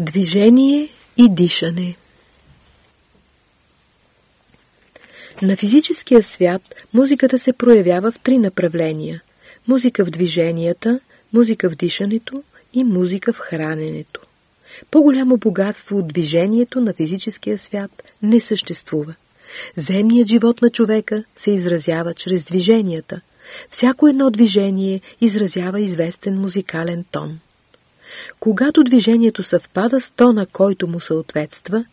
Движение и дишане На физическия свят музиката се проявява в три направления. Музика в движенията, музика в дишането и музика в храненето. По-голямо богатство от движението на физическия свят не съществува. Земният живот на човека се изразява чрез движенията. Всяко едно движение изразява известен музикален тон. Когато движението съвпада с тона, който му съответства,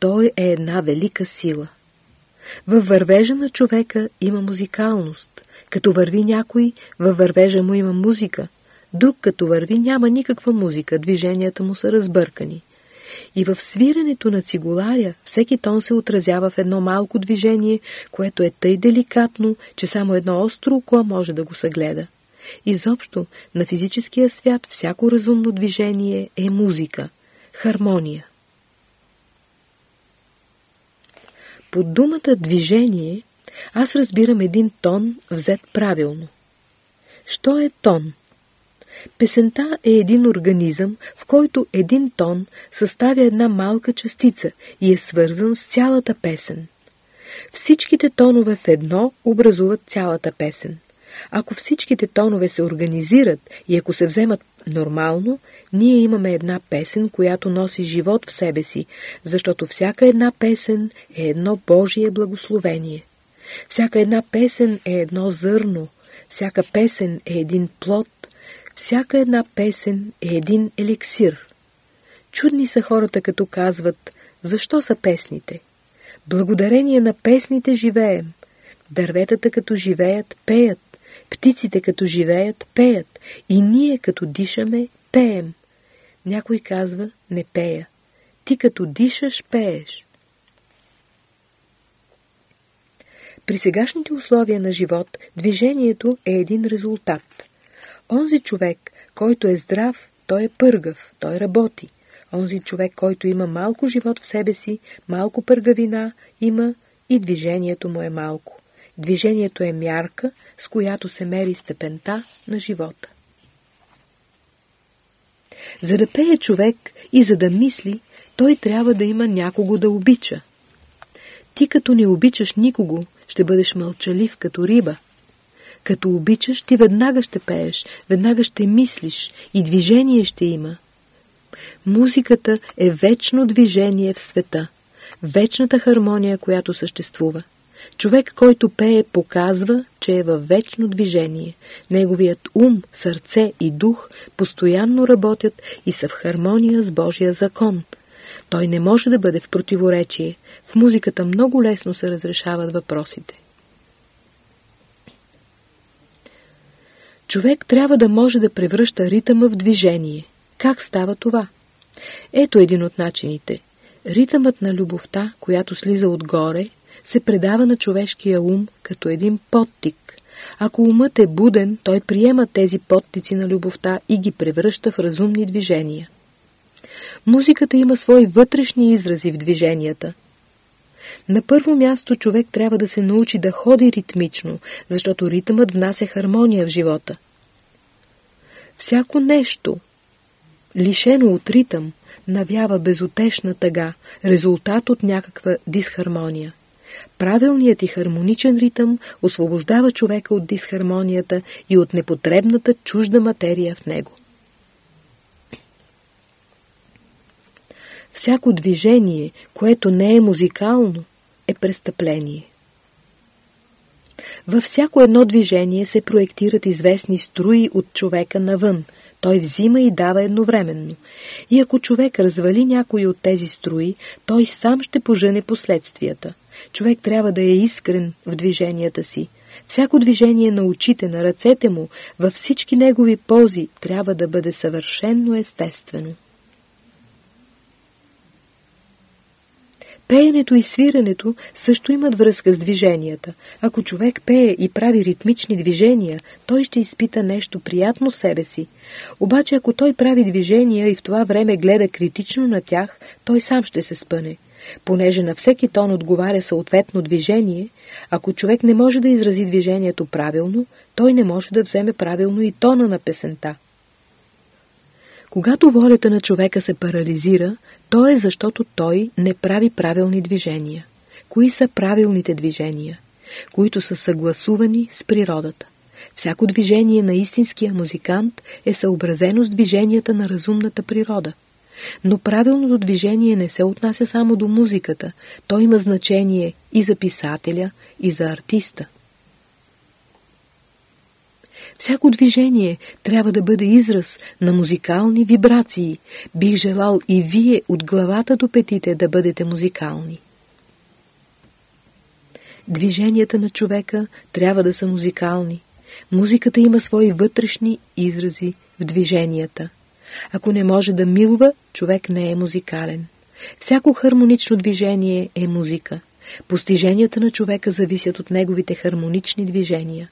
той е една велика сила. Във вървежа на човека има музикалност. Като върви някой, във вървежа му има музика. Друг като върви няма никаква музика, движенията му са разбъркани. И в свиренето на цигуларя всеки тон се отразява в едно малко движение, което е тъй деликатно, че само едно остро око може да го съгледа. Изобщо, на физическия свят всяко разумно движение е музика, хармония. Под думата движение аз разбирам един тон взет правилно. Що е тон? Песента е един организъм, в който един тон съставя една малка частица и е свързан с цялата песен. Всичките тонове в едно образуват цялата песен. Ако всичките тонове се организират и ако се вземат нормално, ние имаме една песен, която носи живот в себе си, защото всяка една песен е едно Божие благословение. Всяка една песен е едно зърно, всяка песен е един плод, всяка една песен е един еликсир. Чудни са хората, като казват, защо са песните? Благодарение на песните живеем. Дърветата като живеят, пеят. Птиците като живеят, пеят. И ние като дишаме, пеем. Някой казва, не пея. Ти като дишаш, пееш. При сегашните условия на живот, движението е един резултат. Онзи човек, който е здрав, той е пъргав, той работи. Онзи човек, който има малко живот в себе си, малко пъргавина, има и движението му е малко. Движението е мярка, с която се мери степента на живота. За да пее човек и за да мисли, той трябва да има някого да обича. Ти като не обичаш никого, ще бъдеш мълчалив като риба. Като обичаш, ти веднага ще пееш, веднага ще мислиш и движение ще има. Музиката е вечно движение в света, вечната хармония, която съществува. Човек, който пее, показва, че е във вечно движение. Неговият ум, сърце и дух постоянно работят и са в хармония с Божия закон. Той не може да бъде в противоречие. В музиката много лесно се разрешават въпросите. Човек трябва да може да превръща ритъма в движение. Как става това? Ето един от начините. Ритъмът на любовта, която слиза отгоре, се предава на човешкия ум като един подтик. Ако умът е буден, той приема тези подтици на любовта и ги превръща в разумни движения. Музиката има свои вътрешни изрази в движенията. На първо място човек трябва да се научи да ходи ритмично, защото ритъмът внася хармония в живота. Всяко нещо, лишено от ритъм, навява безотешна тъга, резултат от някаква дисхармония. Правилният и хармоничен ритъм освобождава човека от дисхармонията и от непотребната чужда материя в него. Всяко движение, което не е музикално, е престъпление. Във всяко едно движение се проектират известни струи от човека навън. Той взима и дава едновременно. И ако човек развали някои от тези струи, той сам ще пожене последствията. Човек трябва да е искрен в движенията си. Всяко движение на очите, на ръцете му, във всички негови пози трябва да бъде съвършенно естествено. Пеенето и свирането също имат връзка с движенията. Ако човек пее и прави ритмични движения, той ще изпита нещо приятно в себе си. Обаче ако той прави движения и в това време гледа критично на тях, той сам ще се спъне. Понеже на всеки тон отговаря съответно движение, ако човек не може да изрази движението правилно, той не може да вземе правилно и тона на песента. Когато волята на човека се парализира, то е защото той не прави правилни движения. Кои са правилните движения? Които са съгласувани с природата. Всяко движение на истинския музикант е съобразено с движенията на разумната природа. Но правилното движение не се отнася само до музиката, то има значение и за писателя, и за артиста. Всяко движение трябва да бъде израз на музикални вибрации. Бих желал и вие от главата до петите да бъдете музикални. Движенията на човека трябва да са музикални. Музиката има свои вътрешни изрази в движенията. Ако не може да милва, човек не е музикален. Всяко хармонично движение е музика. Постиженията на човека зависят от неговите хармонични движения.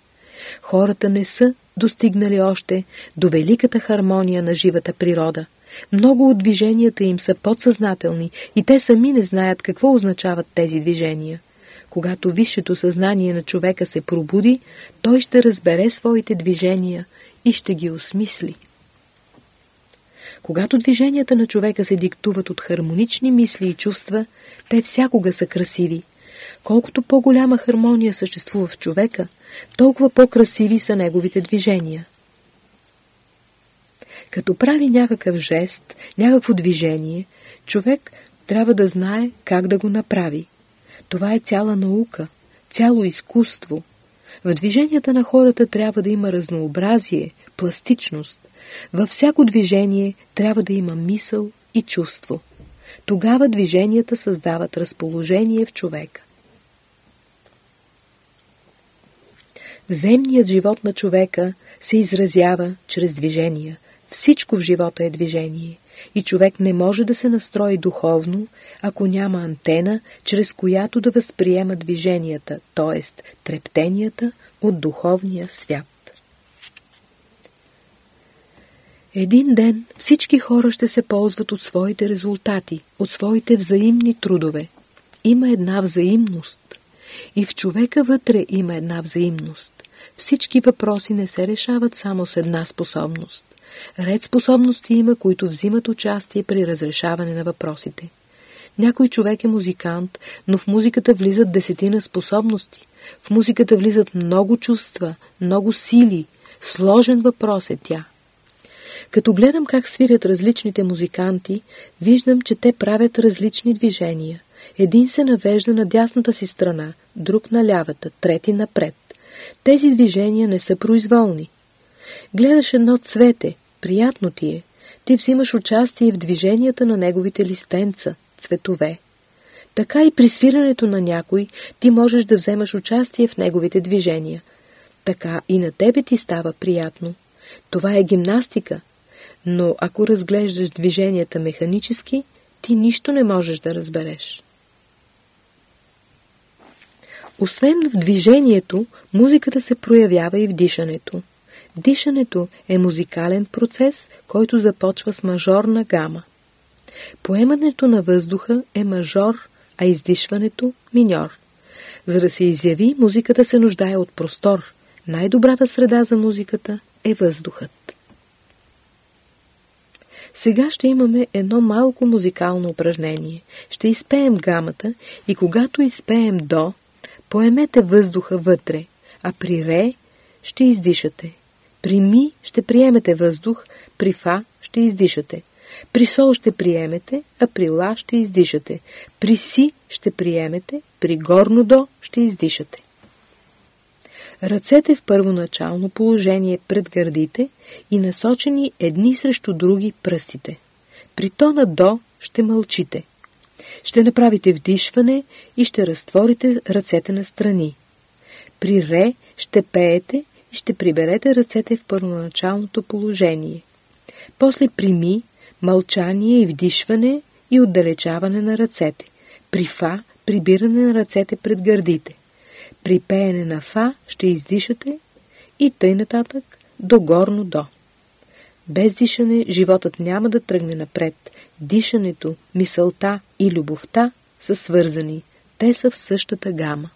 Хората не са достигнали още до великата хармония на живата природа. Много от движенията им са подсъзнателни и те сами не знаят какво означават тези движения. Когато висшето съзнание на човека се пробуди, той ще разбере своите движения и ще ги осмисли. Когато движенията на човека се диктуват от хармонични мисли и чувства, те всякога са красиви. Колкото по-голяма хармония съществува в човека, толкова по-красиви са неговите движения. Като прави някакъв жест, някакво движение, човек трябва да знае как да го направи. Това е цяла наука, цяло изкуство. В движенията на хората трябва да има разнообразие, пластичност. Във всяко движение трябва да има мисъл и чувство. Тогава движенията създават разположение в човека. Земният живот на човека се изразява чрез движения. Всичко в живота е движение. И човек не може да се настрои духовно, ако няма антена, чрез която да възприема движенията, т.е. трептенията от духовния свят. Един ден всички хора ще се ползват от своите резултати, от своите взаимни трудове. Има една взаимност. И в човека вътре има една взаимност. Всички въпроси не се решават само с една способност. Ред способности има, които взимат участие при разрешаване на въпросите. Някой човек е музикант, но в музиката влизат десетина способности. В музиката влизат много чувства, много сили. Сложен въпрос е тя. Като гледам как свирят различните музиканти, виждам, че те правят различни движения. Един се навежда на дясната си страна, друг на лявата, трети напред. Тези движения не са произволни. Гледаш едно цвете, приятно ти е. Ти взимаш участие в движенията на неговите листенца, цветове. Така и при свирането на някой ти можеш да вземаш участие в неговите движения. Така и на тебе ти става приятно. Това е гимнастика. Но ако разглеждаш движенията механически, ти нищо не можеш да разбереш. Освен в движението, музиката се проявява и в дишането. Дишането е музикален процес, който започва с мажорна гама. Поемането на въздуха е мажор, а издишването – миньор. За да се изяви, музиката се нуждае от простор. Най-добрата среда за музиката е въздухът. Сега ще имаме едно малко музикално упражнение. Ще изпеем гамата и когато изпеем до, поемете въздуха вътре, а при ре ще издишате. При ми ще приемете въздух, при фа ще издишате. При сол ще приемете, а при ла ще издишате. При си ще приемете, при горно до ще издишате. Ръцете в първоначално положение пред гърдите и насочени едни срещу други пръстите. При тона до ще мълчите. Ще направите вдишване и ще разтворите ръцете на страни. При ре ще пеете и ще приберете ръцете в първоначалното положение. После при ми, мълчание и вдишване и отдалечаване на ръцете. При фа, прибиране на ръцете пред гърдите. При пеене на фа ще издишате и тъй нататък до горно до. Без дишане животът няма да тръгне напред. Дишането, мисълта и любовта са свързани. Те са в същата гама.